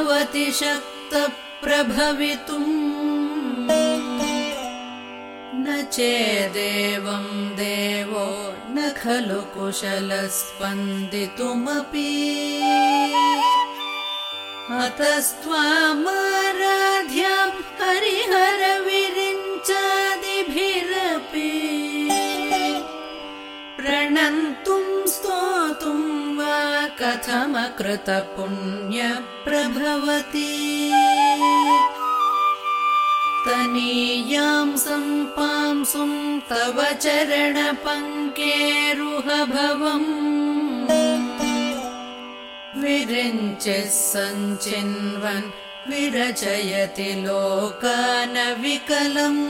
भवति शक्तप्रभवितुम् न चेदेवम् देवो न खलु कुशलस्पन्दितुमपि। अतस्त्वामाराध्याम् हरिहरविरिञ्चादिभिरपि कथमकृतपुण्यप्रभवति। तनीयाम् सम्पांसुम् तव चरणपङ्केरुहभवम्। विरिञ्चिः सञ्चिन्वन् विरचयति लोकानविकलम्।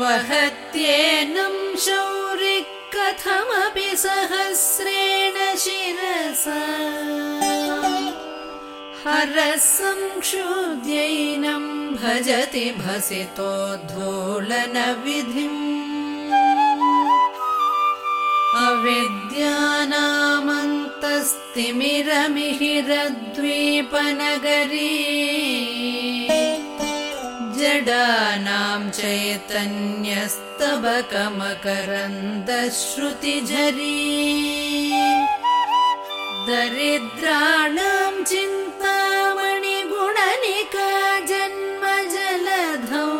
वहत्येनं शौरि कथमपि सहस्रेण शिरसा। हरः संक्षुद्यैनं भजति भसितोद्धोलनविधिम् अविद्यानामन्तस्तिमिरमिहिरद्वीपनगरी जडानां चैतन्यस्तबकमकरन्दश्रुतिझरी। दरिद्राणां चिन्तामणिगुणनिका जन्मजलधौ।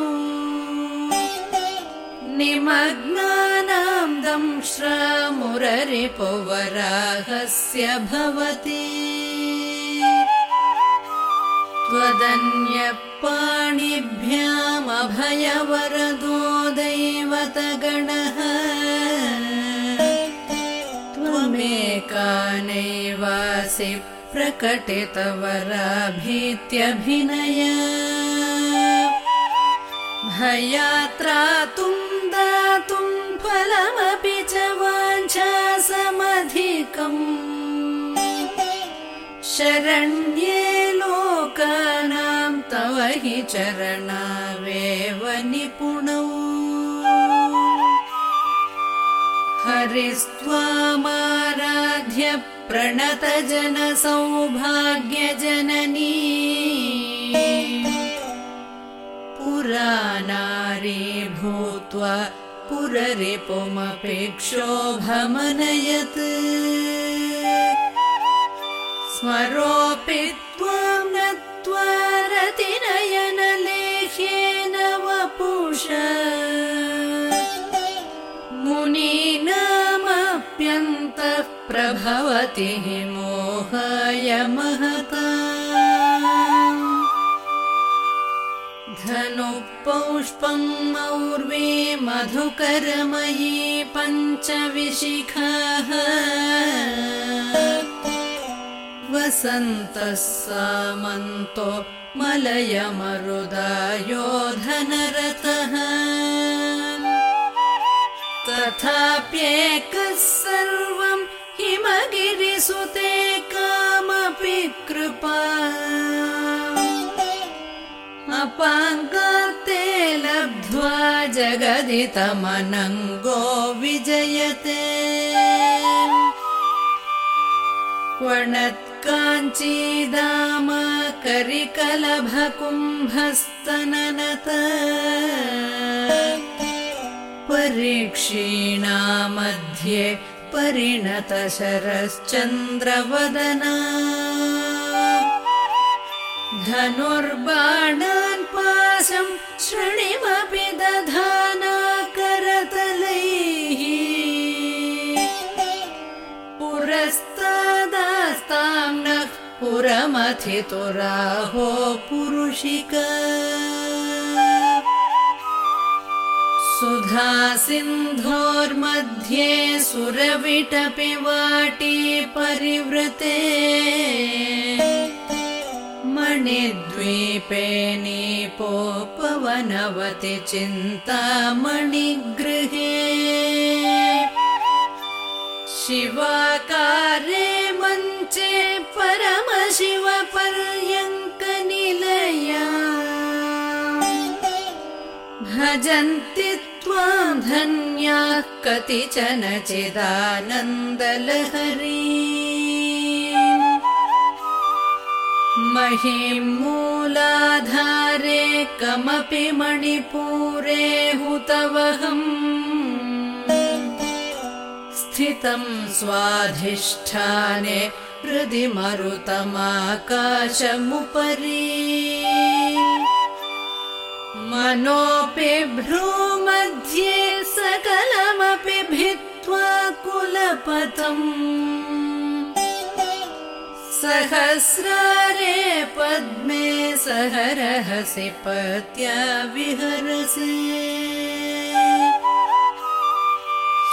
निमग्नानां दंश्रामुररिपुवराहस्य भवति त्वदन्यपाणिभ्यामभयवरदो दैवतगणः त्वमेकानैवासि प्रकटितवराभीत्यभिनय। भयात्रातुम् दातुम् फलमपि च वाञ्छासमधिकम्। शरण्ये लोकानां चरणावेव निपुणौ हरिस्त्वामाराध्य प्रणतजनसौभाग्यजननी पुरानारी भूत्वा पुररिपुमपेक्षोभमनयत् स्मरोऽपि मुनीनामप्यन्तः प्रभवति मोहाय महता धनुः पौष्पम् मौर्वी मधुकरमयी पञ्चविशिखाः। वसन्तः सामन्तो मलयमरुदायो धनरतः तथाप्येकः सर्वम् हिमगिरिसुते कामपि कृपा। अपाङ्गाते लब्ध्वा जगदितमनङ्गो विजयते। क्वणत्काञ्चीदाम करिकलभकुम्भस्तननत परीक्षीणा मध्ये परिणतशरश्चन्द्रवदना। धनुर्बाणान् पाशम् श्रुणिमपि दधाना पुरमथितुराहो पुरुषिका। सुधा सिन्धोर्मध्ये सुरविटपि वाटी परिवृते। मणिद्वीपे नीपोपवनवति चिन्तामणिगृहे। शिवाकारे मञ्चे परमशिवपर्यङ्कनिलया भजन्ति त्वां धन्या कतिचन चिदानन्दलहरी महीं मूलाधारे कमपि मणिपूरे हुतवहम्। स्थितं स्वाधिष्ठाने हृदि मरुतमाकाशमुपरि। मनोऽपि भ्रूमध्ये सकलमपि भित्त्वा कुलपतम् सहस्रारे पद्मे सहरहसि पत्या विहरसि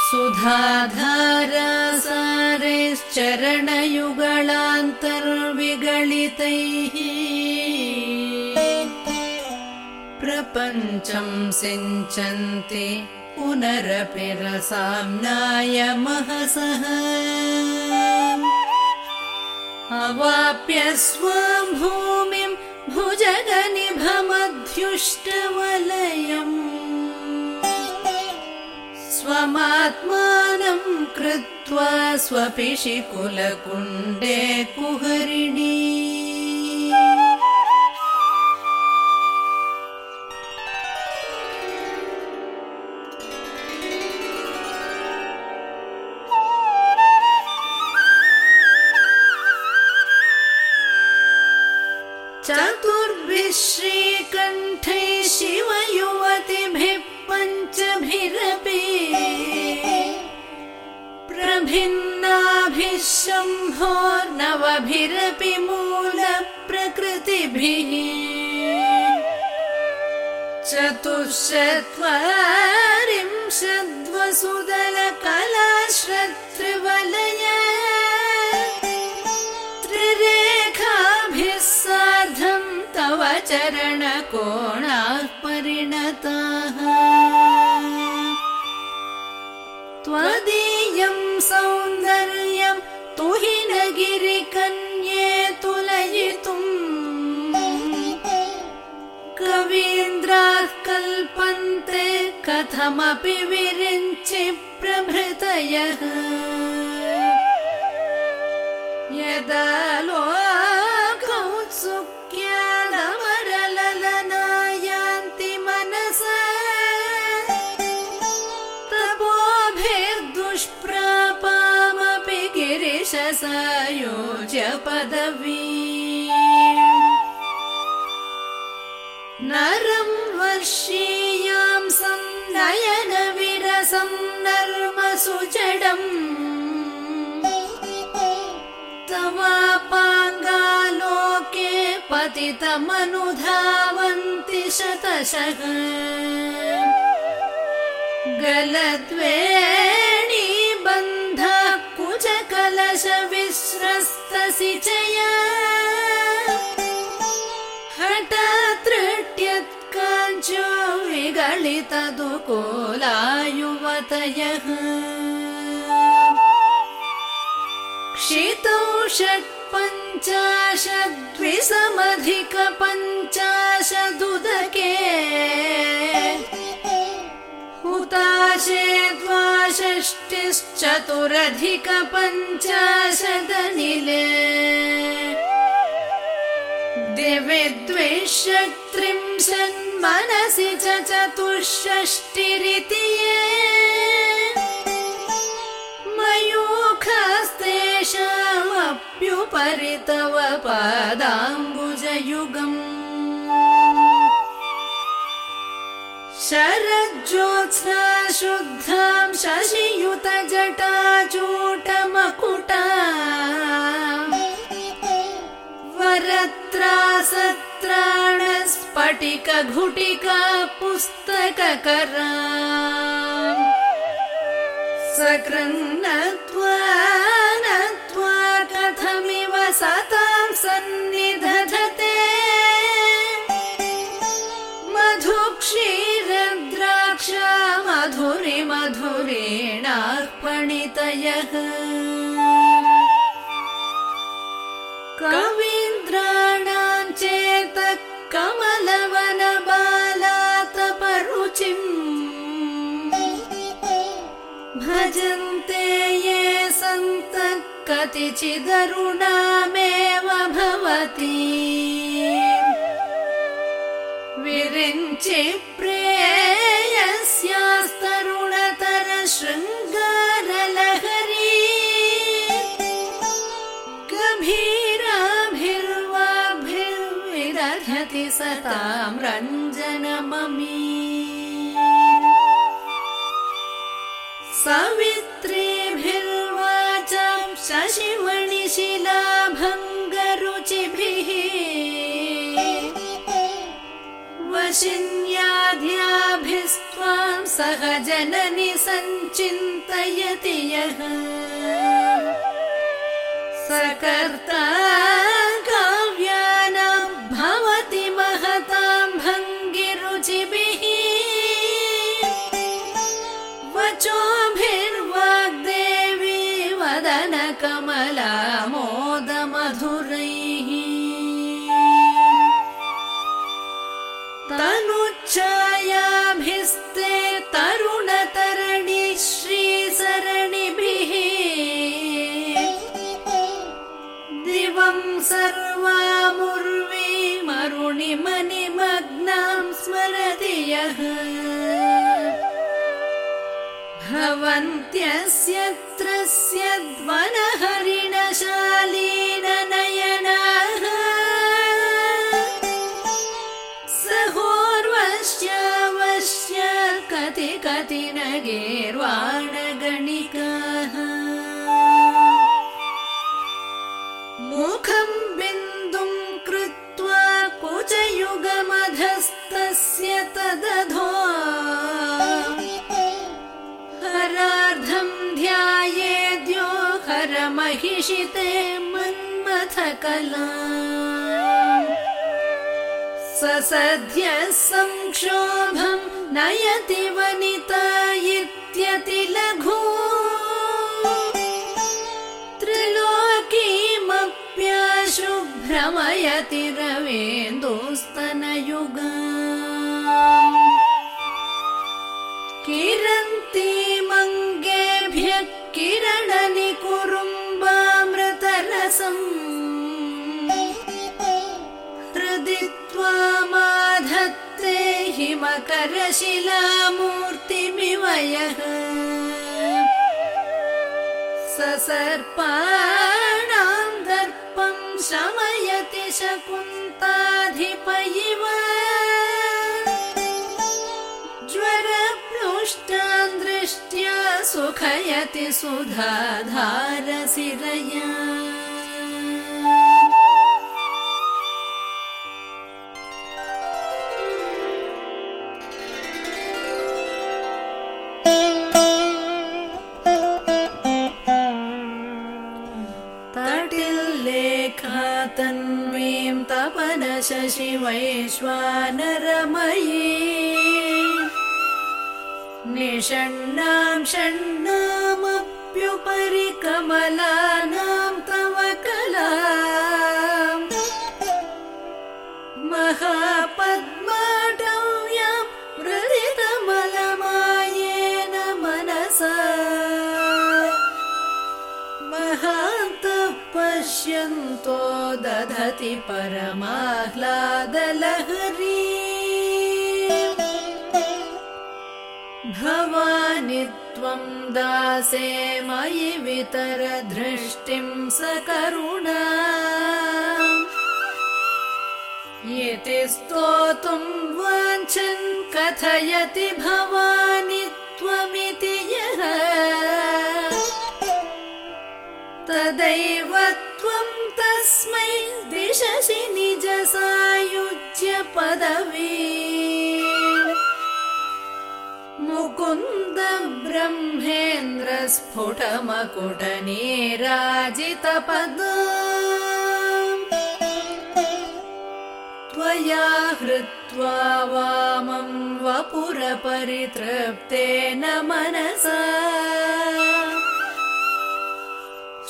सुधाधारासारेश्चरणयुगलान्तर्विगलितैः प्रपञ्चम् सिञ्चन्ति पुनरपि रसाम्नाय महसः। अवाप्य स्वाम् भूमिम् भुजगनिभमध्युष्टवलयम् स्वमात्मानम् कृत्वा स्वपिशि कुलकुण्डे कुहरिणी शम्भोर्नवभिरपि मूलप्रकृतिभिः चतुश्चत्वारिंशद्वसुदलकलाश्रतृवलय त्रिरेखाभिः सार्धम् तव चरणकोणाः परिणताः त्वदीयम् सौन्दर्यम् तुहिनगिरिकन्ये तुलयितुम्। कवीन्द्राः कल्पन्ते कथमपि विरिञ्चि प्रभृतयः। यदा लोकौत्सुक्यादमरललनायान्ति गिरिशसायोज्य पदवी नरं वर्षीयां सन्नयन विरसं नर्मसुजडम् तवापाङ्गालोके पतितमनुधावन्ति शतशः। गलद्वेणी बन्धः कुचकलशविस्रस्तसिचया हठात्तृट्यत्काञ्चो विगलितदुकोलायुवतयः। क्षितौ षट्पञ्चाशद्विसमधिकपञ्चाशदुदके हुताशे द्वाषष्टिश्चतुरधिकपञ्चाशदनिले। दिवि द्विषत्रिंशन्मनसि च चतुष्षष्टिरिति ये मयूखस्तेषामप्युपरि तव पादाम्बुजयुगम् शरज्योत्स्ना शुद्धां शशियुतजटाचूटमकुटा। वरत्रासत्राणस्फटिकघुटिका पुस्तककरा सकृन्नत्वा नत्वा कथमिव सतां सन्निधधते मधुरेणार्पणितयः। कवीन्द्राणां चेतः कमलवनबालातपरुचिम् भजन्ते ये सन्तः कतिचिदरुणामेव भवति। विरिञ्चि वशिन्याध्याभिस्त्वां सह जननि सञ्चिन्तयति यः सकर्ता त्रस्य द्वनहरिणशालीननयनाः सहोर्वश्यावश्य कति कति न गीर्वाणगणिकाः मुखं बिन्दुं कृत्वा कुचयुगमधस्तस्य तदधो हरमहिषिते मन्मथकला स सद्यः संक्षोभं नयति वनिता इत्यतिलघु त्रिलोकीमप्याशुभ्रमयति रवेन्दोस्तनयुगा हिमकरशिलामूर्तिमिव यः ससर्पाणां दर्पं शमयति शकुन्ताधिप इव ज्वरप्लुष्टान् दृष्ट्या सुखयति सुधाधारसिरया तपनशशि वैश्वानरमयी निषण्णां षण्णामप्युपरि कमलानां तव दधति परमाह्लादलहरी। भवानि त्वं दासे मयि वितरदृष्टिं सकरुणा इति स्तोतुं वाञ्छन् कथयति भवानि त्वमिति यः। तदैव त्वं तस्मै दिशसि निजसायुज्य पदवी। मुकुन्द ब्रह्मेन्द्र स्फुटमकुटनीराजितपद त्वया हृत्वा वामं वपुरपरितृप्तेन मनसा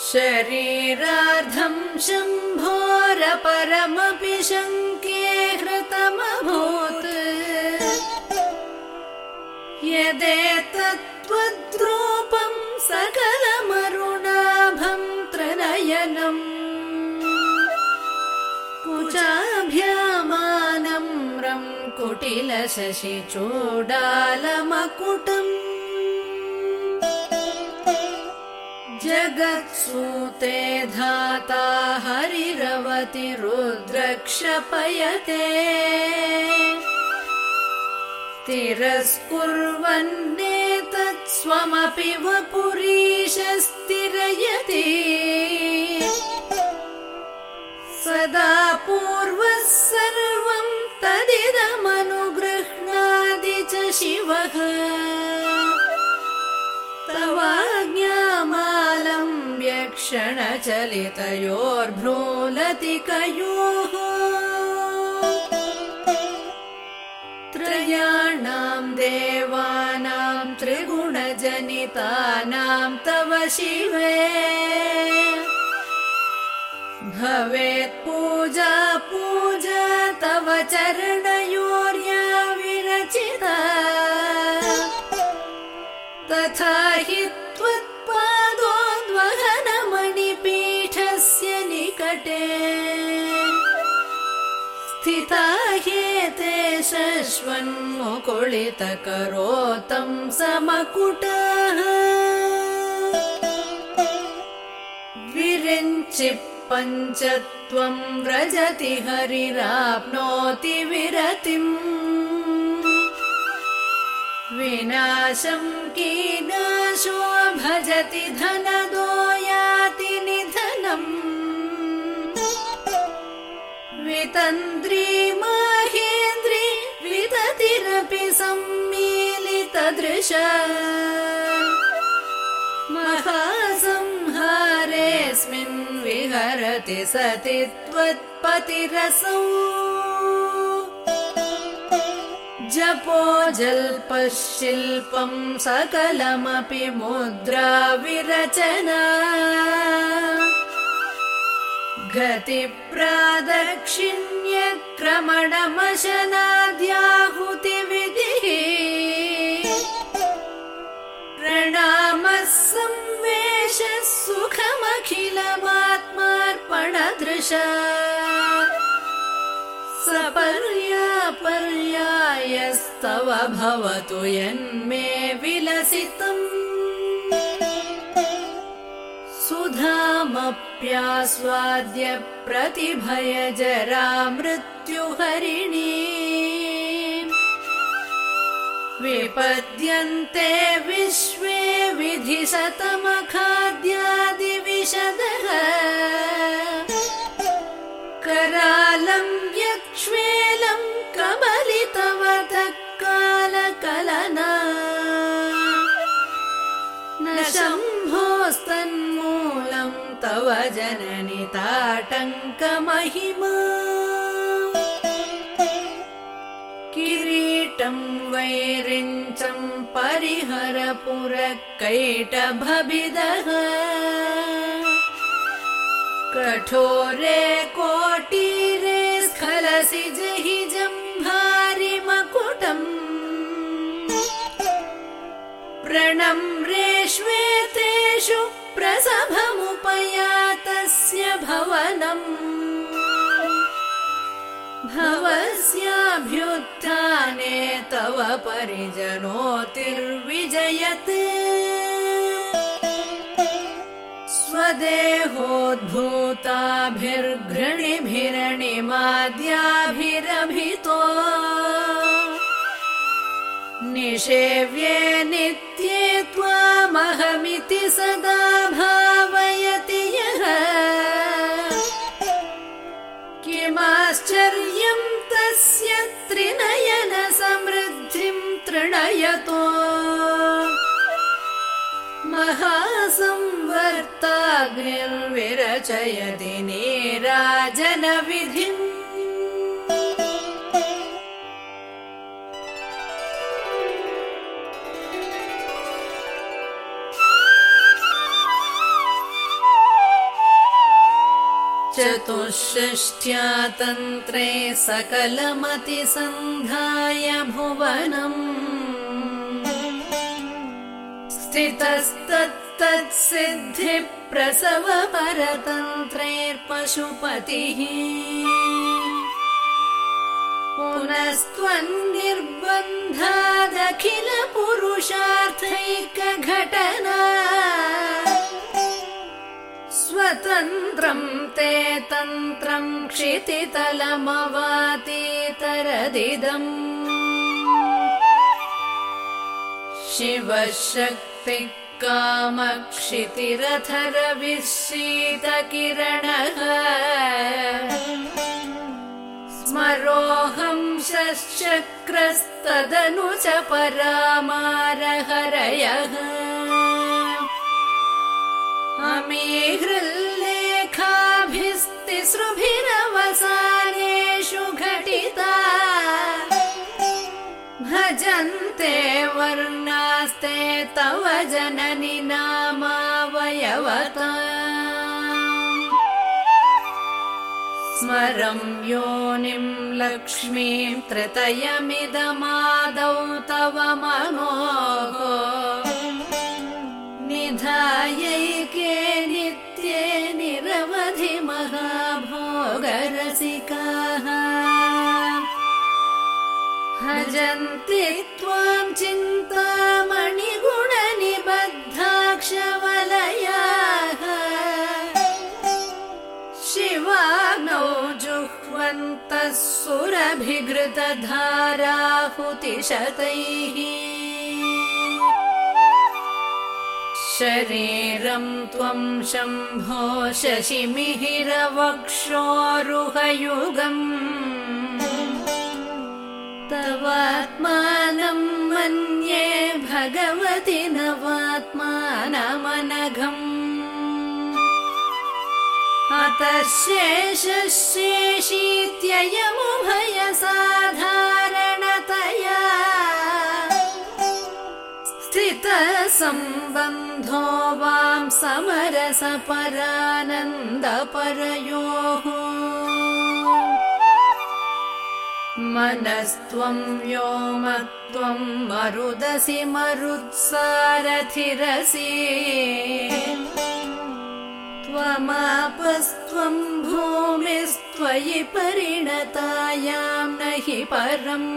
शरीरार्धं शम्भोरपरमपि शङ्के हृतमभूत्। यदेतत्त्वद्रूपं सकलमरुणाभं त्रिनयनम् कुचाभ्यामानम्रं कुटिलशशिचूडालमकुटम्। जगत्सूते धाता हरिरवति रुद्रक्षपयते। तिरस्कुर्वन्नेतत् स्वमपि वपुरीशस्तिरयति। सदा पूर्वः सर्वं तदिदमनुगृह्णादि च शिवः तवाज्ञामालम्ब्य क्षणचलितयोर्भ्रूलतिकयोः त्रयाणां देवानां त्रिगुणजनितानां तव शिवे। भवेत् पूजा पूजा तव चरणयोर्या शश्वन्मुकुलितकरोतं समकुटः। विरिञ्चि पञ्च त्वं व्रजति हरिराप्नोति विरतिम् विनाशं कीनाशो भजति धनदो याति निधनम् वितन्द्री माहेन्द्रि सम्मीलितदृश। महासंहारेऽस्मिन् विहरति सति त्वत्पतिरसौ जपो जल्पः शिल्पं सकलमपि मुद्रा विरचना गतिप्रादक्षिण्यक्रमणमशनाद्याहुतिविधिः प्रणामः संवेशः सुखमखिलमात्मार्पणदृशा सपर्यापर्यायस्तव भवतु यन्मे विलसितम् सुधामप्यास्वाद्य प्रतिभय जरा मृत्युहरिणी विपद्यन्ते विश्वे विधिशतमखाद्यादिविशदः करालं यक्ष्वेलं कबलितवतः कालकलना न शम्भोस्तन्मूलं तव जननि ताटङ्कमहिमा। किरीटं वैरिञ्चं परिहर पुरकैटभभिदः कठोरे कोटीरे स्खलसि जहि जम्भारिमकुटम् प्रणम्रेष्वेतेषु प्रसभमुपयातस्य भवनम्। भवस्याभ्युत्थाने तव परिजनोतिर्विजयत्। स्वदेहोद्भूताभिर्घृणिभिरणिमाद्याभिरभितो। निषेव्ये नित्ये सदा भावयति यः। किमाश्चर्यं तस्य त्रिनयन समृद्धिं तृणयतो। महासंवर्ताग्निर्विरचयति नीराजनविधिम् चतुष्षष्ट्या तन्त्रे सकलमतिसन्धाय भुवनम्। स्थितस्तत्तत्सिद्धिप्रसव परतन्त्रैर्पशुपतिः पुनस्त्वन्निर्बन्धादखिल पुरुषार्थैकघटना स्वतन्त्रम् ते तन्त्रम् क्षितितलमवातीतरदिदम्। शिवशक्ति कामक्षितिरथरविशीतकिरणः स्मरोऽहंशक्रस्तदनु च परामारहरयः अमीहृल्लेखाभिस्तिसृभिरवसानेषु घटिता। भजन्ते वर्णास्ते तव जननि नामावयवता। स्मरं योनिं लक्ष्मीं त्रितयमिदमादौ तव मनोः। निधायैके महाभोगरसिकाः भजन्ति त्वां चिन्तामणिगुणनिबद्धाक्षवलयाः। शिवाग्नौ जुह्वन्तः सुरभिघृतधाराहुतिशतैः शरीरं त्वं शम्भो शशिमिहिरवक्षोरुहयुगम्। तवात्मानं मन्ये भगवति नवात्मानमनघम्। अतः शेषशेषीत्ययमुभयसाधारणतया स्थितसम्बन्धो वां समरसपरानन्दपरयोः। मनस्त्वं व्योमत्वं मरुदसि मरुत्सारथिरसि। त्वमापस्त्वं भूमिस्त्वयि परिणतायां न हि परम्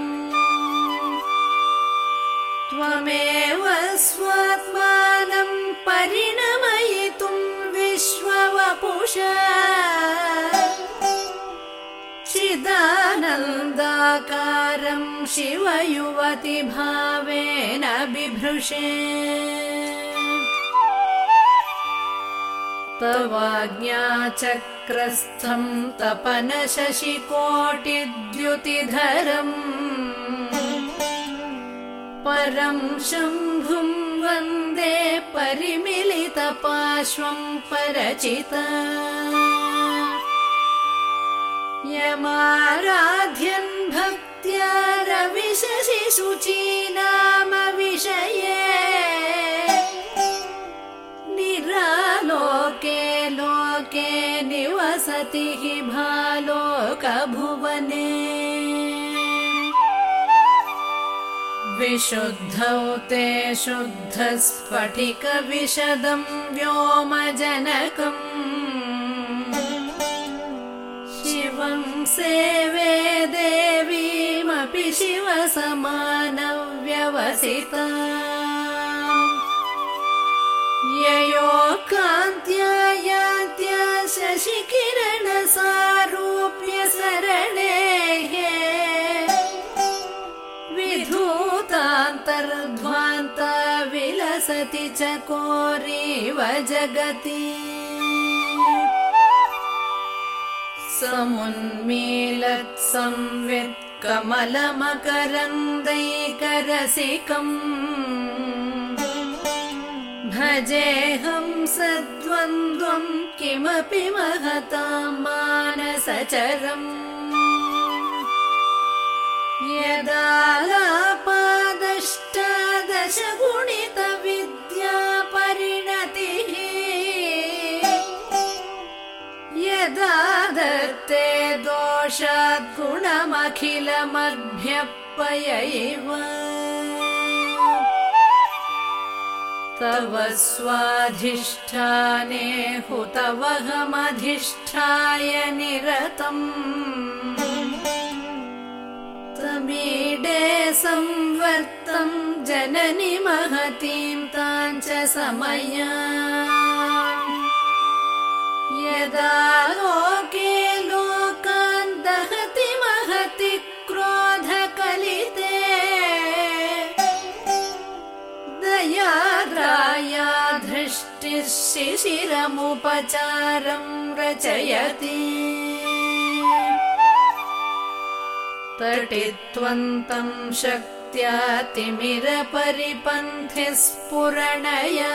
त्वमेव स्वात्मानं परिणमयितुं विश्ववपुषा। चिदानन्दाकारं शिवयुवति भावेन बिभृशे तवाज्ञाचक्रस्थं तपनशशिकोटिद्युतिधरम् परं शम्भुं वन्दे परिमिलितपार्श्वं परचिता। यमाराध्यन् भक्त्या रविशशि शुचीनाम विषये। निरालोके लोके निवसति हि भालोकभुवने विशुद्धौ ते शुद्धस्फटिकविशदं व्योमजनकम्। शिवं सेवे देवीमपि शिवसमानव्यवसिता। ययो कान्त्या यात्या शशिकिरणसारूप्य सरणेः विलसति च कोरीव जगति। समुन्मीलत् संवित् कमलमकरन्दैकरसिकम् भजेऽहं सद्वन्द्वं किमपि महतां मानसचरम् यदालापादष्टादशगुणितविद्या परिणतिः। यदा दत्ते दोषाद्गुणमखिलमभ्यपयैव तव स्वाधिष्ठाने हुतवहमधिष्ठाय निरतम् मीडे संवर्तम् जननि महतीं ताञ्च समया यदा लोके लोकान् दहति महति क्रोधकलिते दयाद्राया धृष्टिः शिशिरमुपचारम् रचयति तटित्वन्तम् शक्त्या तिमिरपरिपन्थिः स्फुरणया।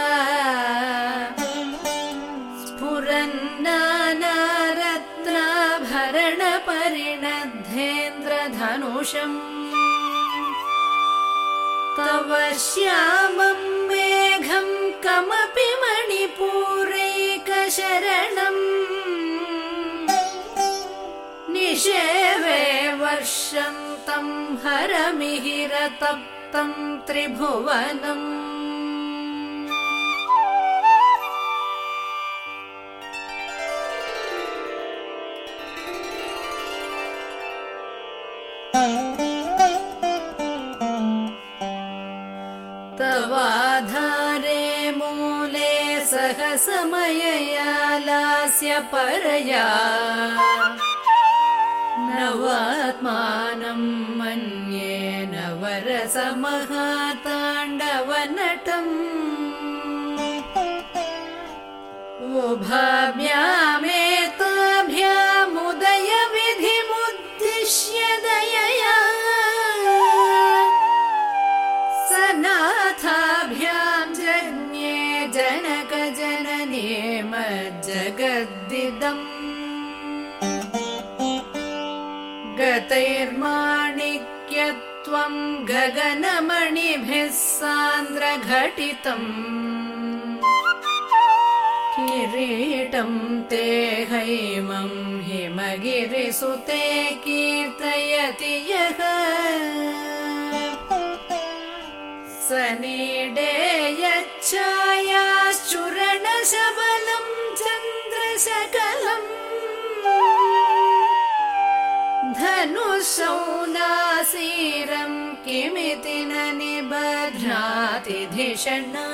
स्फुरन्नानारत्नाभरणपरिणद्धेन्द्रधनुषम्। तव श्यामम् मेघम् कमपि मणिपूरैकशरणम् निषेवे वर्षन्तम् हरमिहिरतप्तम् त्रिभुवनम्। तवाधारे मूले सह समयया लास्य परया नवात्मानम् मन्ये नवरसमहाताण्डवनटम् उभाभ्यामेताभ्यामुदयविधिमुद्दिश्य दयया सनाथाभ्याम् जज्ञे जनकजनने मज्जगद्दिदम् गतैर्माणिक्यत्वम् गगनमणिभिः सान्द्रघटितम् किरीटम् ते हैमम् हिमगिरिसुते कीर्तयति यः। सनीडे यच्छायाश्चूरणशबलम् चन्द्रशकलम् धनुषौनासीरम् किमिति न निबध्नाति धिषणा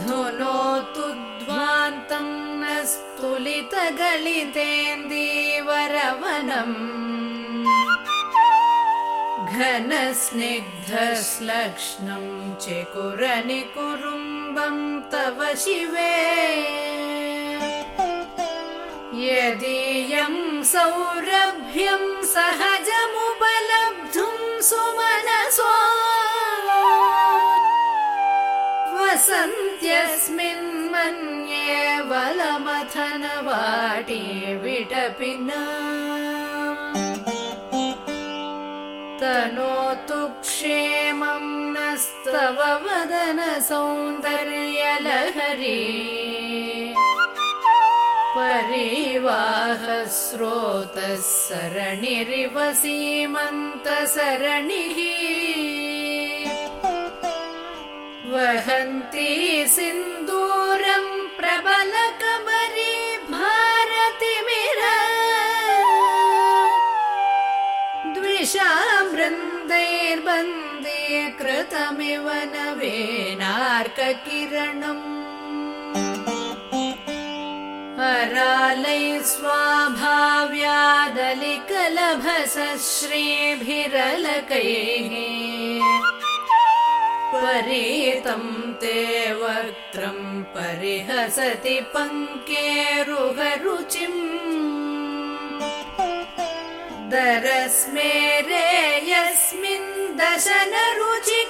धुनोतु ध्वान्तम् न स्तुलितगलितेन्दीवरवनम् घनस्निग्धश्लक्ष्णम् चिकुरनिकुरुम्बम् तव शिवे यदीयम् सौरभ्यम् सहजमुपलब्धुम् सुमनसो वसन्त्यस्मिन् मन्ये बलमथनवाटी विटपिना तनोतु क्षेमम् नस्तव वदन सौन्दर्यलहरी परिवाहस्रोतः सरणिरिव सीमन्तसरणिः वहन्ती सिन्दूरम् प्रबलकबरी भारतिमिर। द्विषाम् वृन्दैर्बन्दीकृतमिव नवेनार्ककिरणम् हरालैः स्वाभाव्यादलिकलभसश्रीभिरलकैः। परीतम् ते वक्त्रम् परिहसति पङ्केरुहरुचिम् दरस्मेरे यस्मिन् दशनरुचि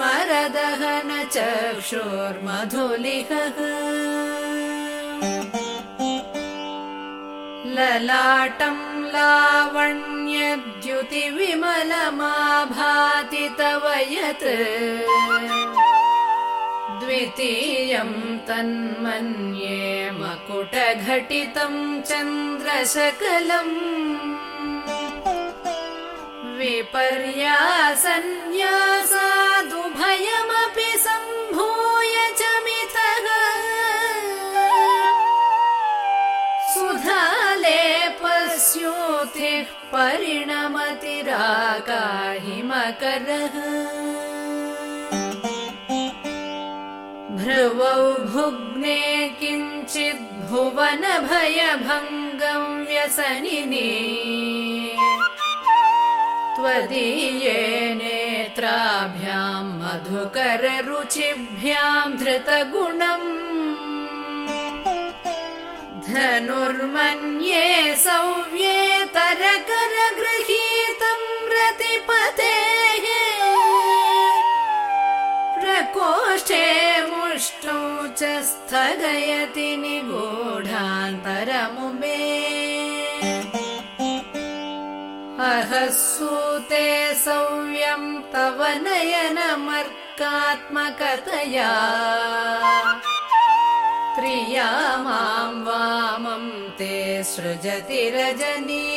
स्मरदहन चक्षुर्मधुलिहः। ललाटम् लावण्यद्युतिविमलमाभाति तव यत्। द्वितीयम् तन्मन्ये मकुटघटितम् चन्द्रशकलम् पर्यासन्न्यासादुभयमपि सम्भूय च मिथः। सुधाले परिणमतिराकाहिमकरः भ्रुवौ भुग्ने किञ्चिद्भुवनभयभङ्गं व्यसनिने। त्वदीये नेत्राभ्याम् मधुकररुचिभ्याम् धृतगुणम्। धनुर्मन्ये सौव्ये तरकरगृहीतम् रतिपतेः प्रकोष्ठे मुष्टौ च स्थगयति निगूढान्तरमुमे अह सूते सौव्यम् तव नयनमर्कात्मकतया। त्रिया माम् वामम् ते सृजति रजनीनायकतया।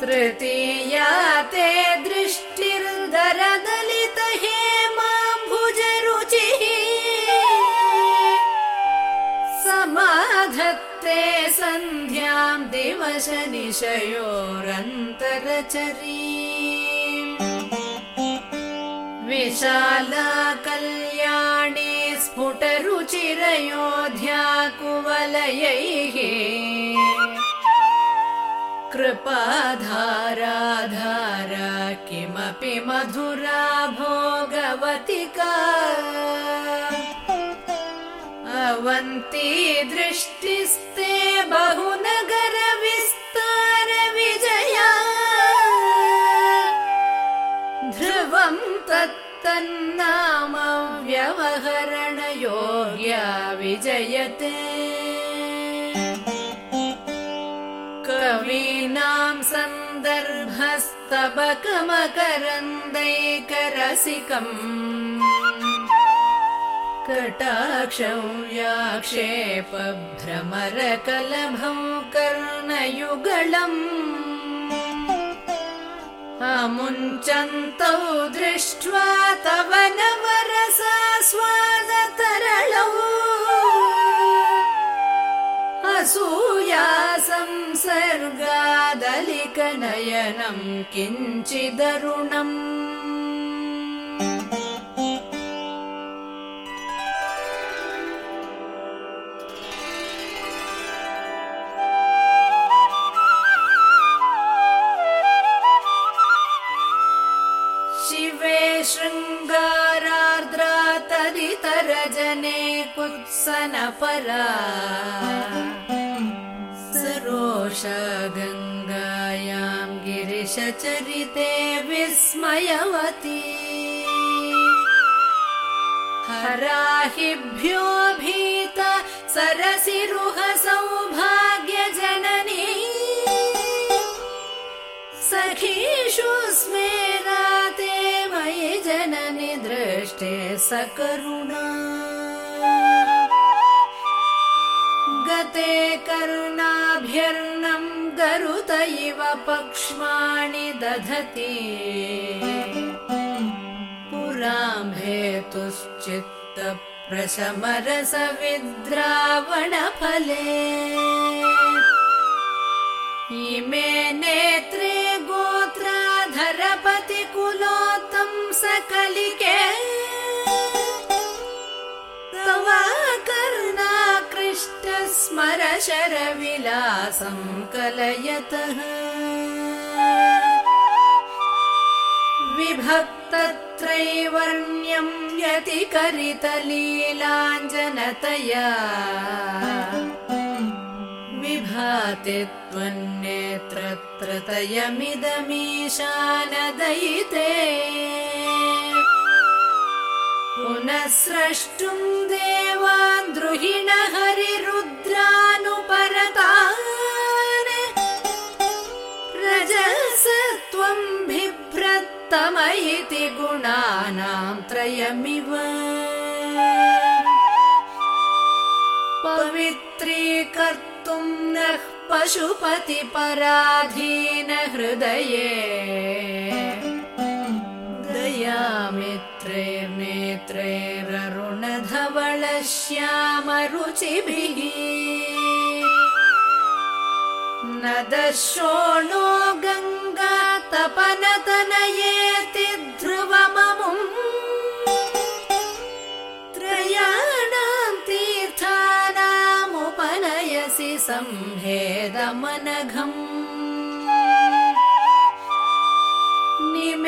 तृतीया ते दृष्टिर्दरदलित दिवशनिशयोरन्तरचरी विशाला कल्याणी स्फुटरुचिरयोध्या कुवलयैः कृपाधाराधारा किमपि मधुरा भोगवतिका। अवन्ती दृष्टिस्ते तत्तन्नाम व्यवहरणयोग्या विजयते। कवीनाम् सन्दर्भस्तबकमकरन्दैकरसिकम्। कटाक्षौ याक्षेप भ्रमरकलभौ कर्णयुगलम् अमुञ्चन्तौ दृष्ट्वा तव नवरसा स्वादतरलौ। असूया संसर्गादलिकनयनम् किञ्चिदरुणम् शिवे शृङ्गारार्द्रा तदितरजने कुत्सनपरा। सरोषा गङ्गायाम् गिरिशचरिते विस्मयवती। हराहिभ्यो भीत सरसिरुह सौभाग्यजननी। सखीषु स्मेराते गते करुणाभ्यर्णम् गरुत इव पक्ष्माणि दधति। पुराम्भेतुश्चित्त प्रशमरसविद्रावणफले इमे नेत्रे गोत्राधरपति कुलोत्तम् सकलिके स्मर शरविलासम् कलयतः। विभक्तत्रैवर्ण्यम् व्यतिकरितलीलाञ्जनतया। विभाति त्वन्नेत्रत्रतयमिदमीशानदयिते पुनः स्रष्टुम् देवान् द्रुहिण हरिरुद्रानुपरतान् रजस त्वम् बिभ्रत्तम इति गुणानाम् त्रयमिव। पवित्रीकर्तुम् नः पशुपति पराधीन हृदये दयामित्रे नेत्रैररुणधवल श्यामरुचिभिः न दशोणो गङ्गा तपनतनयेति ध्रुवममुम् त्रयाणां तीर्थानामुपनयसि संहेदमनघम्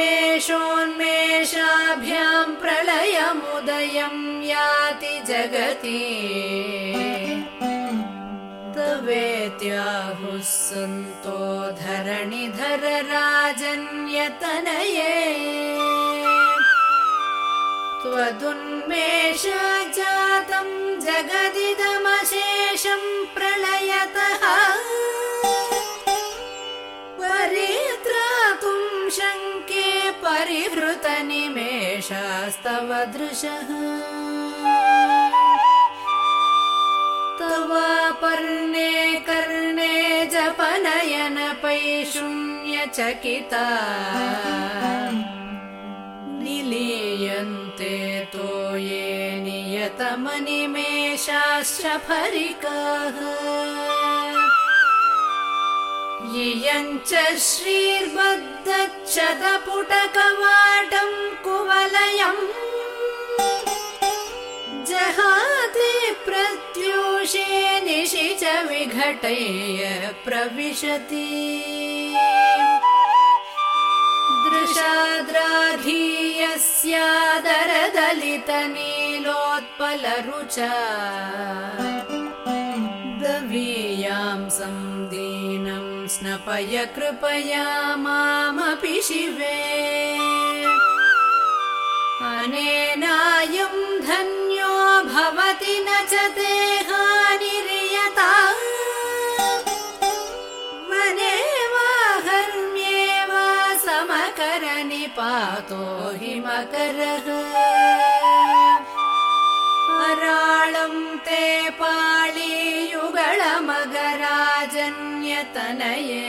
निमेषोन्मेषाभ्यां प्रलयमुदयं याति जगति। तवेत्याहुः सन्तो धरणिधर राजन्यतनये त्वदुन्मेष जातं जगदिदमशेषं प्रलयतः परिहृतनिमेषास्तव दृशः तवापर्णे कर्णे जपनयन पैशून्यचकिता निलीयन्ते तो ये नियतमनिमेषाश्च फरिकाः श्रीर्बद्धच्छतपुटकवाटं कुवलयम् जहाति प्रत्यूषे निशि च विघटय प्रविशति। दृशाद्राघीयस्यादरदलितनीलोत्पलरुचा दवीयां सन्दीनं स्नपय कृपया मामपि शिवे। अनेनायं धन्यो भवति न च ते हानिर्यता वने वा हर्म्ये वा समकरनिपातो हिमकरः। कराळं ते पाळीयुगळमगराजन्यतनये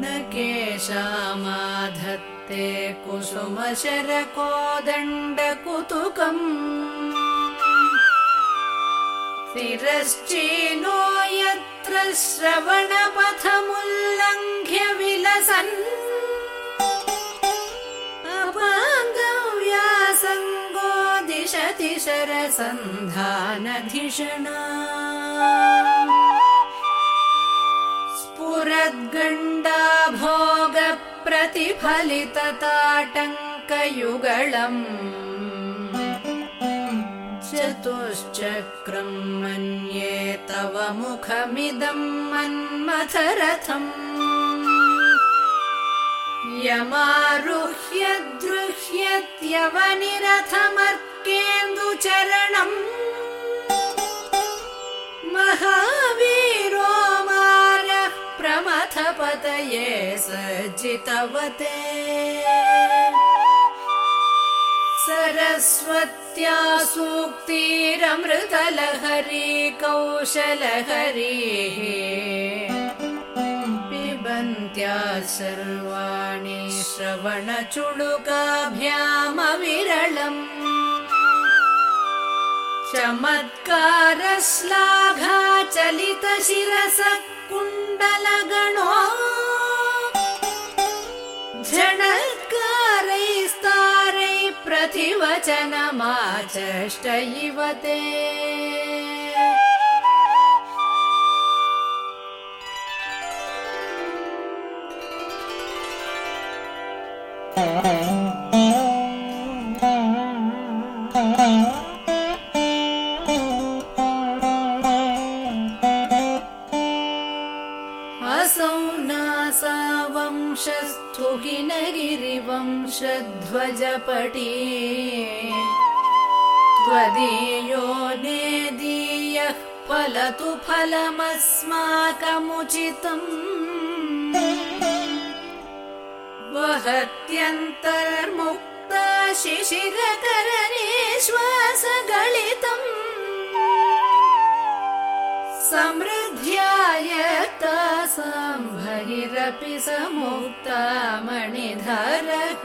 न केशामाधत्ते कुसुमशरकोदण्डकुतुकम्। शिरश्चीनो यत्र श्रवणपथमुल्लङ्घ्य विलसन् अपाङ्गव्यासङ्गो दिशति शरसन्धानधिषणा स्फुरद्गण्डा भोगप्रतिफलितताटङ्कयुगळम् चतुश्चक्रं मन्ये तव मुखमिदं मन्मथरथम्। यमारुह्य दृह्यत्यवनिरथमर्केन्दुचरणम् महावीरो प्रमथपतये सज्जितवते। सरस्वत्या सूक्तिरमृतलहरी कौशलहरीः पिबन्त्या सर्वाणि श्रवणचुडुकाभ्यामविरलम् चमत्कारश्लाघा चलितशिरसः कुण्डलगणो झणत्कारैस्तारै प्रतिवचनमाचष्ट इव ते फलमस्माकमुचितम् वहत्यन्तर्मुक्ता शिशिरकरनेश्वासगलितम् समृद्ध्याय तासाम्भैरपि समुक्ता मणिधरः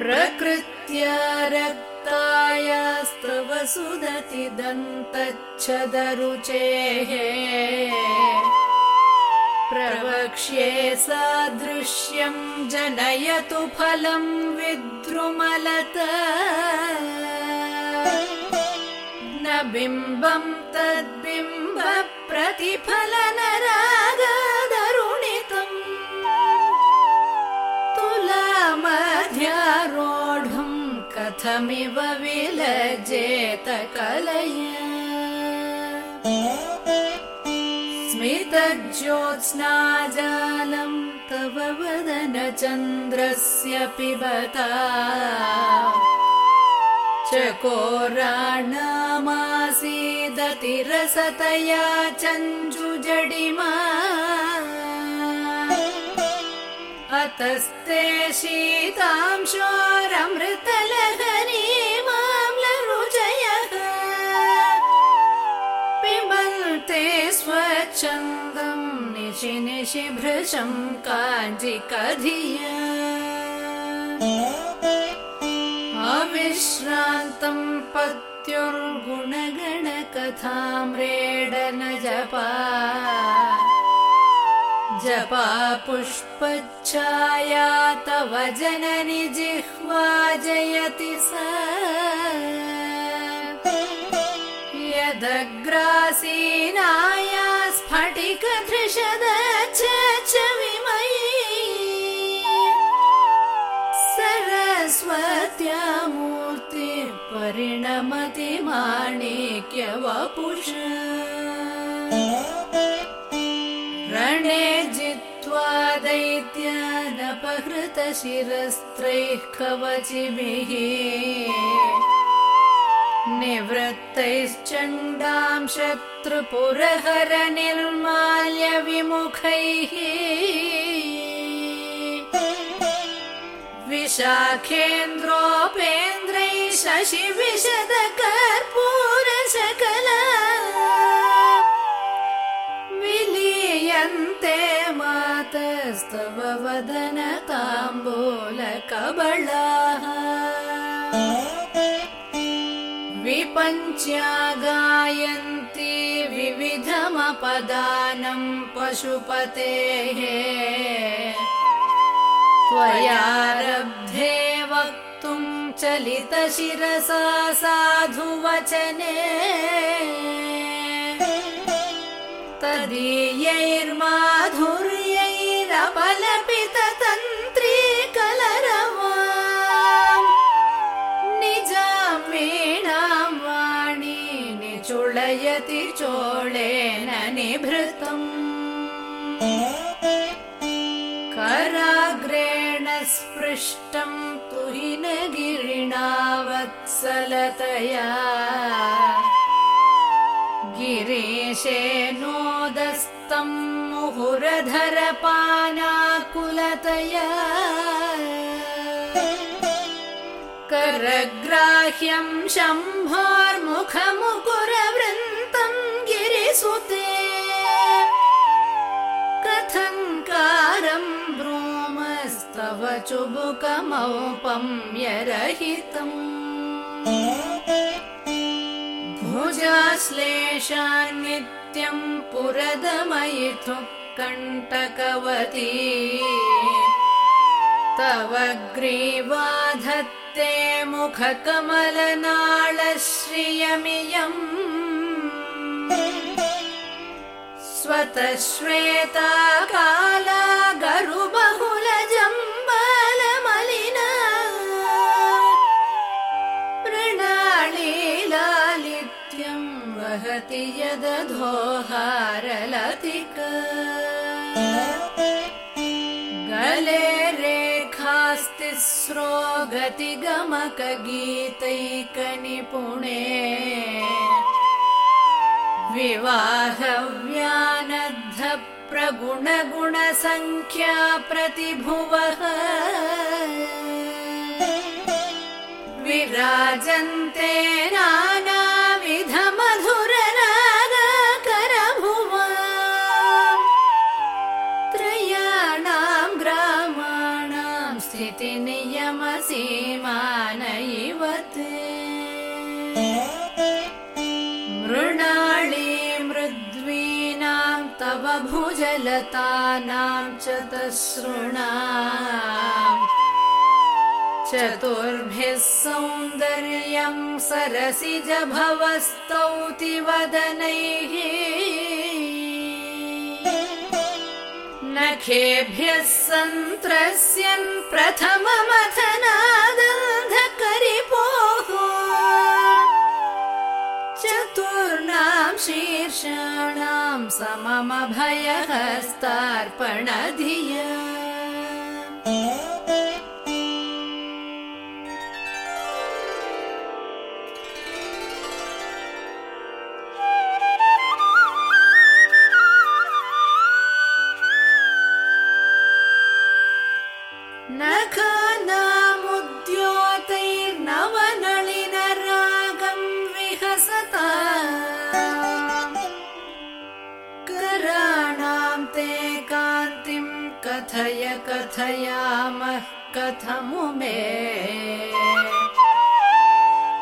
प्रकृत्या रक्तायास्ते तव सुदति दन्तच्छदरुचेः प्रवक्ष्ये सादृश्यं जनयतु फलं विद्रुमलत। न बिम्बं प्रतिफलनरागदरुणितम् तुलामध्यारोढुं कथमिव विलजेत कलय। स्मितज्योत्स्नाजालं तव वदनचन्द्रस्य पिबता। चकोराणामासीदतिरसतया चञ्जुजडिमा अतस्ते शीतांशोरमृतलहरी माम्लरुचयः पिबन्ते स्वच्छन्दं निशि निशि भृशं काञ्चिकधिया। अविश्रान्तं पत्युर्गुणगणकथाम्रेडन जपा पुष्पच्छाया तव जननि जिह्वा जयति सा। यदग्रासीनाया स्फटिकधृषदच्छविमयी सरस्वत्या मूर्तिः परिणमति माणिक्यवपुष जित्वा दैत्यानपहृतशिरस्त्रैः कवचिभिः निवृत्तैश्चण्डां शत्रुपुरहर निर्माल्य विमुखैः विशाखेन्द्रोपेन्द्रैः शशि विलीयन्ते मातस्तव वदन ताम्बूलकबलाः विपञ्च्या गायन्ति विविधमपदानं पशुपतेः त्वयारब्धे वक्तुं चलितशिरसा साधुवचने तदीयैर्माधुर्यैरपलपिततन्त्री कलरवा निजां वीणां निचुळयति चोळेन निभृतम्। कराग्रेण स्पृष्टं तुहिनगिरिणा वत्सलतया गिरीशेनोदस्तं मुहुरधरपानाकुलतया। करग्राह्यं शम्भोर्मुखमुकुरवृन्तं गिरिसुते। कथङ्कारं ब्रूमस्तव चुबुकमौपं भुजाश्लेषान्नित्यं पुरदमयितुः कण्टकवती तव ग्रीवाधत्ते मुखकमलनाळश्रियमियम्। स्वतः श्वेता गतिगमकगीतैकनिपुणे विवाहव्यानद्ध प्रगुणगुणसङ्ख्या प्रतिभुवः। विराजन्ते नानाविधमधुररागकरभुवा भुजलतानां च तसृणा। चतुर्भिः सौन्दर्यं सरसिज भवस्तौति वदनैः नखेभ्यः सन्त्रस्यन् प्रथममथनादन्धकरिपोः चतुर्णां शीर्षाणां सममभयहस्तार्पणधिया कथयामः कथमु मे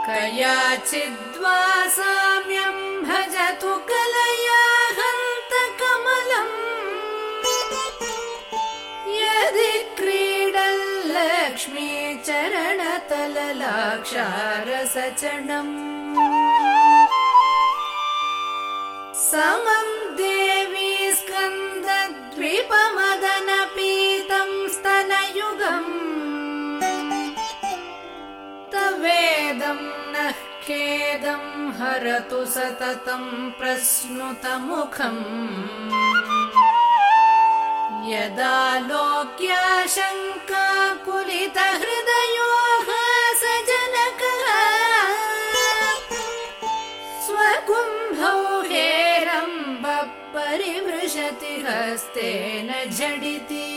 कयाचिद्वा साम्यं भजतु कलया हन्तकमलम् यदि क्रीडल्लक्ष्मी चरणतललाक्षारसचणम्। समं हरतु सततं प्रस्नुतमुखम्। यदा लोक्याशङ्का कुलितहृदयोः सजनकः स्वकुम्भौ हेरम्ब परिवृशति हस्तेन झटिति।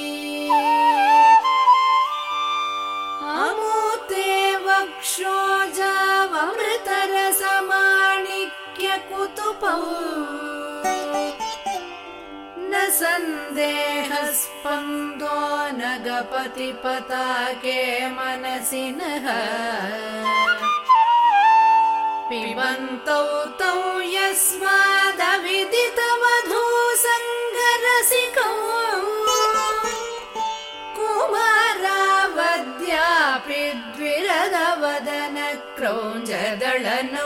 अमूते वक्षोजावमृतरसमाणिक्यकुतुपौ न सन्देहस्पन्दो न गपति पताके मनसि नः। पिबन्तौ तौ यस्मादविदितवधू सङ्गरसिकौ कुमारावद्यापि द्विरदवदन क्रौञ्जदळनौ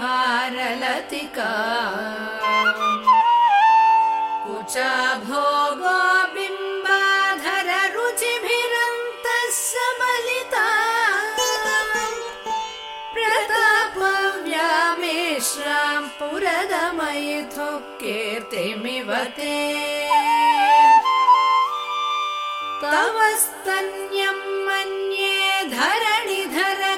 हारलतिका कुचा भोगो बिम्बाधर रुचिभिरन्तः सबलिता प्रतापव्यामेश्रां पुरदमयिथो कीर्तिमिव ते तव मन्ये धरणिधर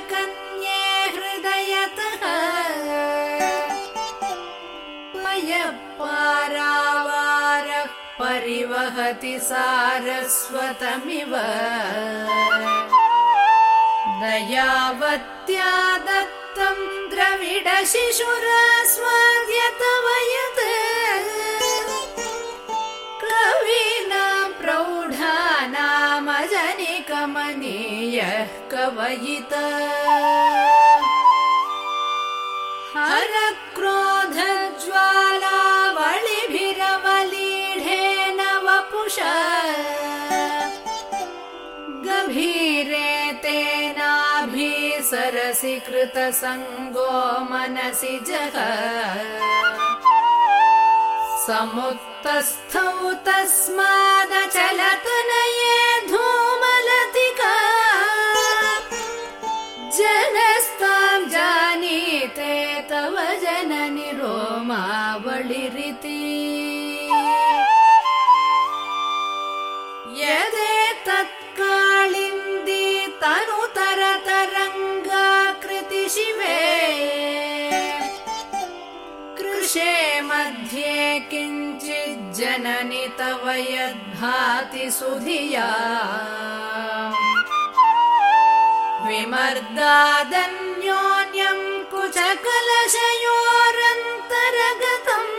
दयावत्या दत्तं द्रविडशिशुरास्वाद्यतव यत् कवीनां प्रौढानामजनिकमनीयः कवयित सरसि कृतसङ्गो मनसि जग। समुत्तस्थौ तस्मादचलतनये धूमलतिका। जनस्तां जानीते तव जननि रोमावळिरिति तव यद्भाति सुधिया। विमर्दादन्योन्यम् कुचकलशयोरन्तरगतम्।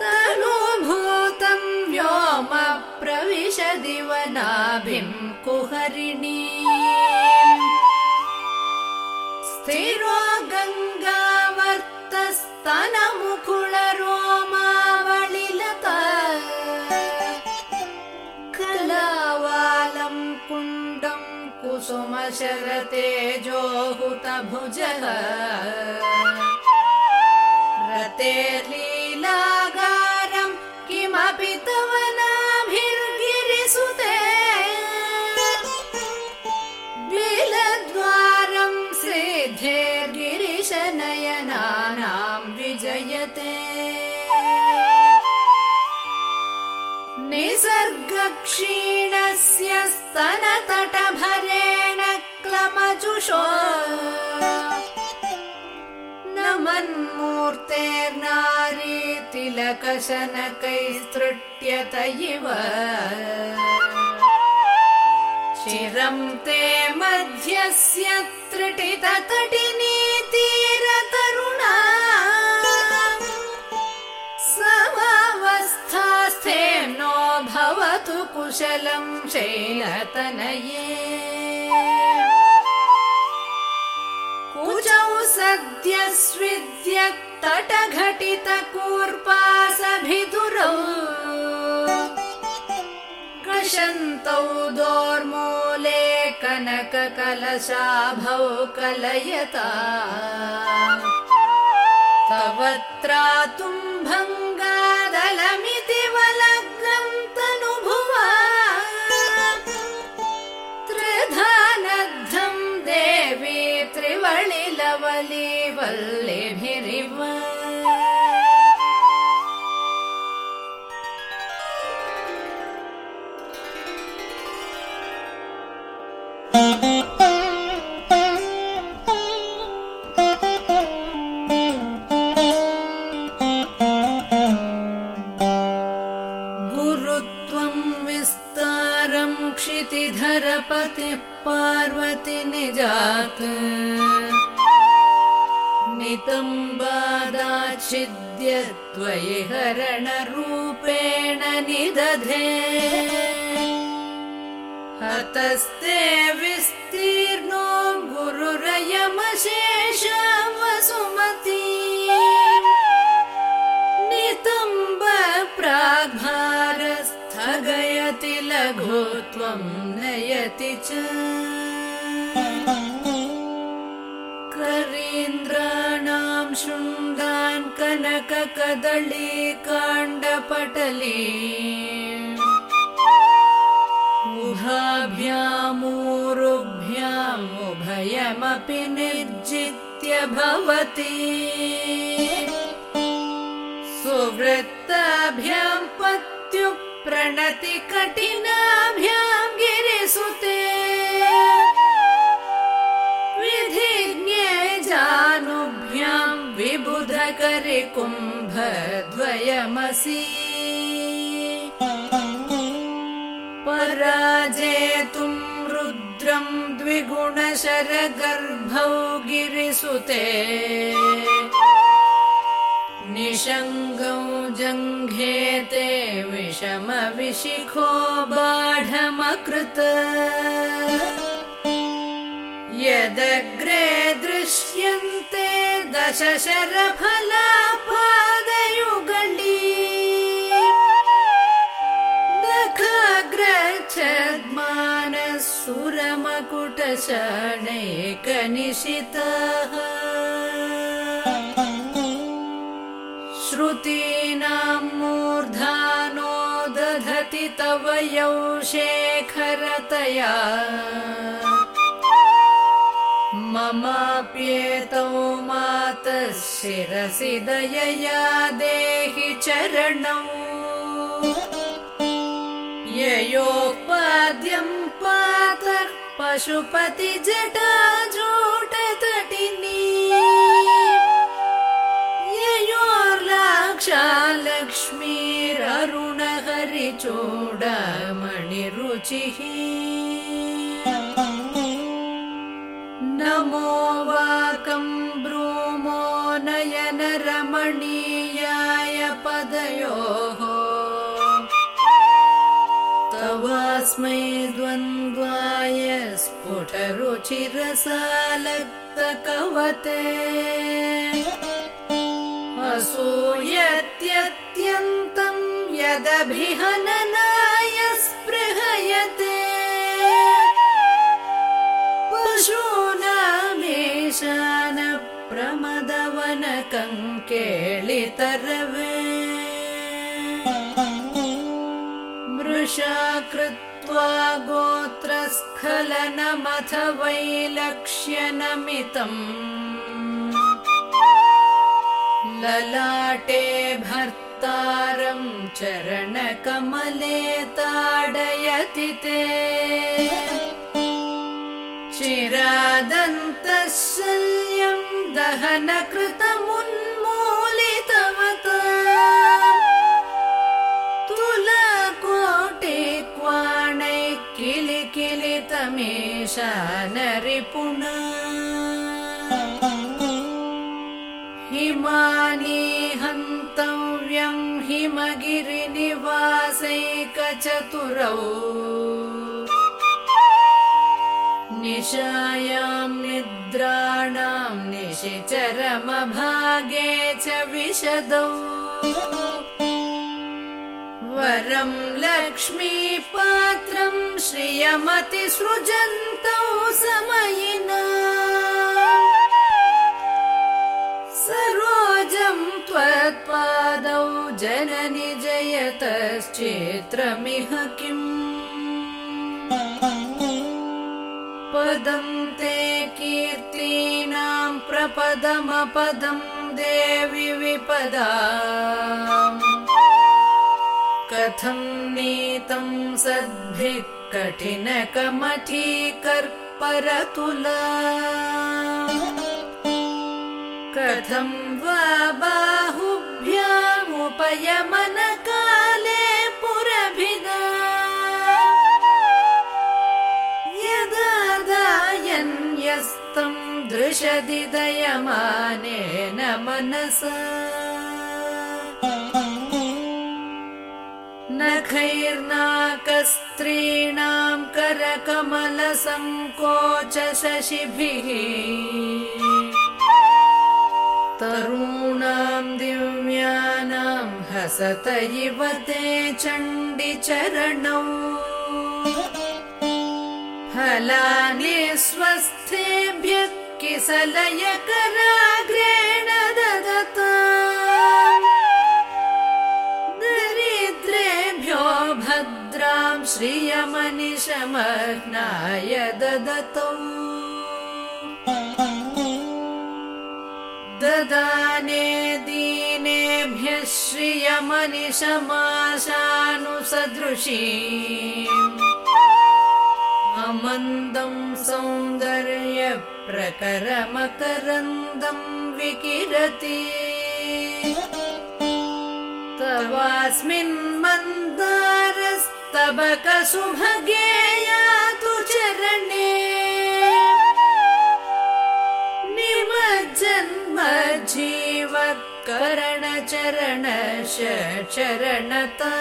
तनुभूतम् व्योम प्रविशदिवनाभिम् कुहरिणी कुसुमशरतेजोहुतभुजः रतेर्लीलागारम् किमपि तव नाभिर्गिरिसुते बिलद्वारम् सिद्धेर्गिरिशनयनानाम् विजयते। निसर्गक्षीणस्य स्तनतटभरेण क्लमजुषो। न मन्मूर्तेर्नारी तिलकशनकैस्तृट्यत इव चिरम् ते मध्यस्य त्रिटिततटिनी कुशलम् शैलतनये। कुजौ सद्य स्विद्य तटघटितकूर्पासभितुरौ कषन्तौ दोर्मूले कनककलशाभौ कलयता। तव त्रातुम् भङ्गादलमिति त्रिवळिलवली वल्लिभिरिव नितम्बादाच्छिद्य त्वयि हरणरूपेण निदधे। हतस्ते विस्तीर्णो गुरुरयमशेष वसुमती नितम्ब प्राग्भारस्थगयति लघुत्वम् नयति च शृङ्गान् कनककदली काण्डपटली। उभाभ्यामूरुभ्याम् उभयमपि निर्जित्य भवति। सुवृत्ताभ्याम् पत्युः कुम्भद्वयमसि। पराजेतुम् रुद्रम् द्विगुणशरगर्भौ गिरिसुते। निषङ्गौ जङ्घेते विषमविशिखो बाढमकृत। यदग्रे दृश्यन्ते दशशरफलापादयुगली दखाग्रच्छद्मानः सुरमकुटशणैकनिशितः श्रुतीनाम् मूर्धानो दधति तव यौ शेखरतया ममाप्येतौ मातः शिरसि दयया देहि चरणौ। ययोपाद्यम् पातः पशुपति जटाजूटतटिनी ययोर्लाक्षालक्ष्मीररुणहरिचूडामणिरुचिः नमो वाकं ब्रूमो नयनरमणीयाय पदयोः। तवास्मै द्वन्द्वाय स्फुटरुचिरसा लक्तकवते असो प्रमदवनकङ्केलितरवे मृषा कृत्वा गोत्रस्खलनमथ वैलक्ष्यनमितम् ललाटे भर्तारं चरणकमले ताडयति ते चिरादन्तः शल्यं नरिपुणा हिमानी हन्तव्यं हिमगिरिनिवासैकचतुरौ। निशायां निद्राणां निशिचरमभागे च विशदौ वरं लक्ष्मीपात्रं श्रियमतिसृजन्तौ समयिना। सरोजं त्वत्पादौ जननि जयतश्चेत्रमिह किम्? पदं ते कीर्तीनां प्रपदमपदं देवि विपदा कथं नीतं सद्भिः कठिनकमठीकर्परतुला कथं वा बाहुभ्यामुपयमनकाले पुरभिदा। यदा दायन्यस्तं दृशदि दयमानेन मनसा नखैर्नाकस्त्रीणां करकमलसङ्कोच शशिभिः तरूणां दिव्यानां हसत इव ते चण्डिचरणौ। फलानि स्वस्थेभ्यः किसलयकराग्रेण भद्रां श्रियमनिशमह्नाय ददतौ ददाने दीनेभ्यः श्रियमनिशमाशानुसदृशी। अमन्दं सौन्दर्यप्रकरमकरन्दं विकिरति। तवास्मिन् मन्दारस्तबकसुभगे यातु चरणे करणचरण चरणता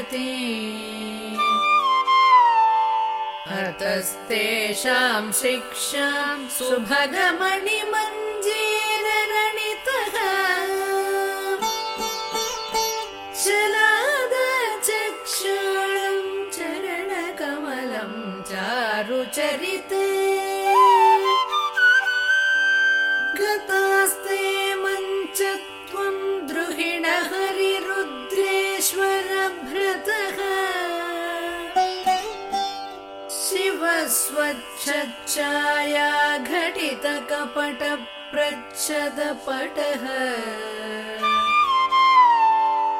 जगति अतस्तेषां शिक्षां सुभगमणिमञ्जीररणितः चलादचक्षाळं चरणकमलं चारुचरिते शिव स्वच्छाया घटितकपट प्रच्छदपटः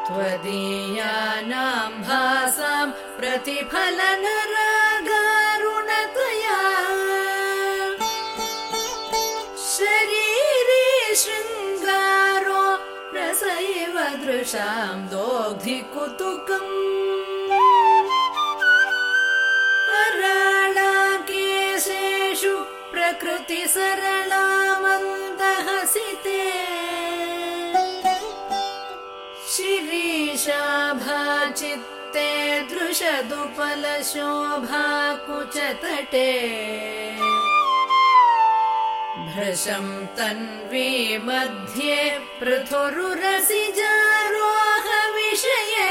त्वदीयानां भासां प्रतिफलनरागारुणतया शरीरे शृङ्गारो रसैव दृशां दोग्धिकुतुकम् प्रकृतिसरलामन्दहसिते शिरीशाभाचित्ते दृशदुपलशोभाकुचतटे। भृशं तन्वी मध्ये पृथुरुरसिजारोहविषये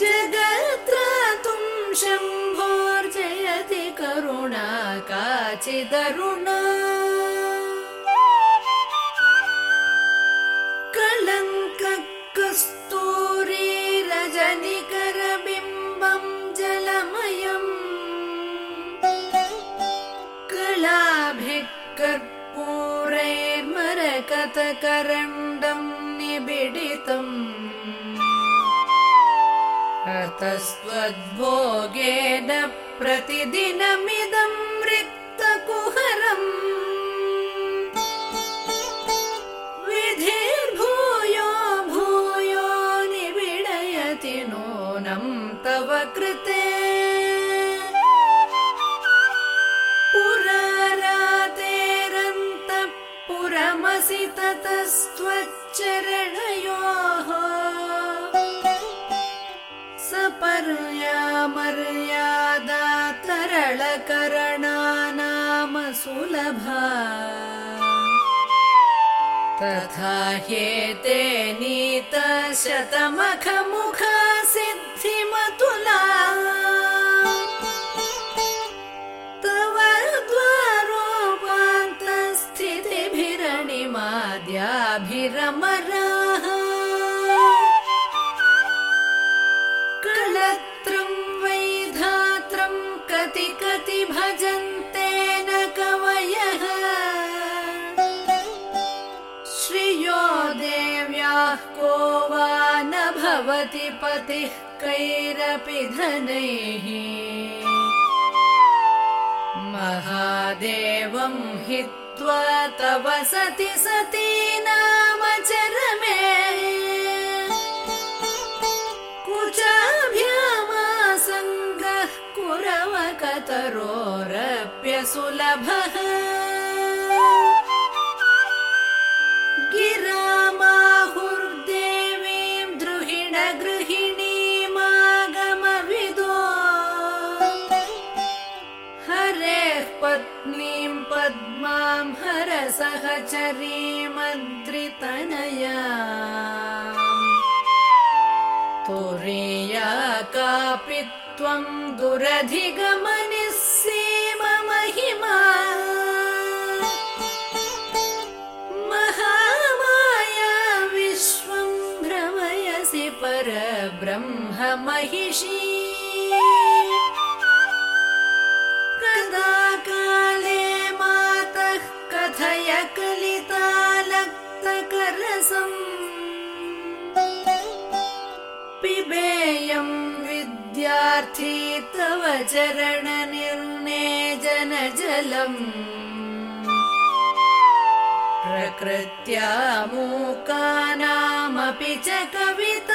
जगत्रातुं शम्भोर्जयति काचिदरुणा कलङ्ककस्तूरी रजनिकरबिम्बं जलमयम्। कलाभिः कर्पूरैर्मरकतकरण्डं निबिडितम्। अतस्त्वद्भोगेन प्रतिदिनमिदं ततस्त्वच्चरणयोः सपर्यामर्यादा तरळकरणा नाम सुलभा तथा ह्येते नीतशतमखमुखा सिद्धिमतुला धनैः। महादेवं हित्वा तव सति सती नाम चरमे। कुचाभ्यामासङ्गः कुरवकतरोरप्यसुलभः हरसहचरीमद्रितनया तुरीया कापि त्वं दुरधिगमनिः सीममहिमा महामाया विश्वं भ्रमयसि परब्रह्ममहिषी पिबेयं विद्यार्थी तव चरणनिर्णेजनजलम्। प्रकृत्या मूकानामपि च कविता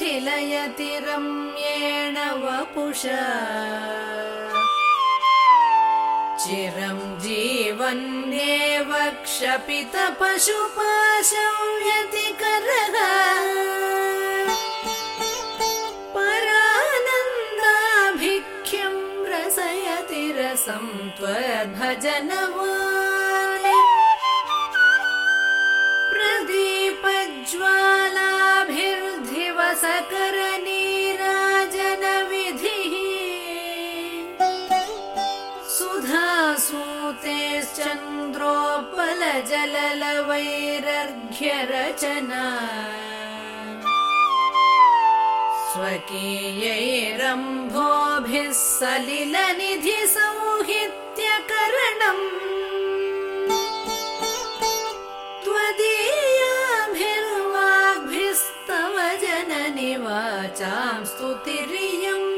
शिथिलयति रम्येण वपुषा। चिरं जीवन्येव क्षपितपशुपाशं व्यतिकरः परानन्दाभिख्यं रसयति रसं त्वद्भजनवान् स्वकीयैरम्भोभिः सलिलनिधिसौहित्यकरणम् त्वदीयाभिर्वाग्भिस्तव जननि वाचां स्तुतिरियम्